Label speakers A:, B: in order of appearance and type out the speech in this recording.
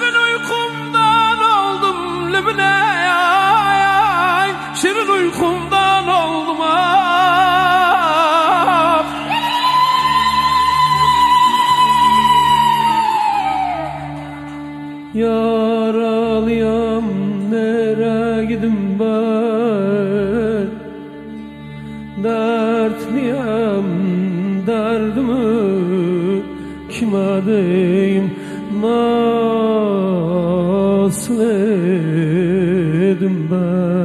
A: Şirin uykumdan oldum Lübne ay ay Şirin uykumdan oldum ah. Yaralıyam nere gidim ben? Dertliyem derdimi kime deyim Nasıl edim ben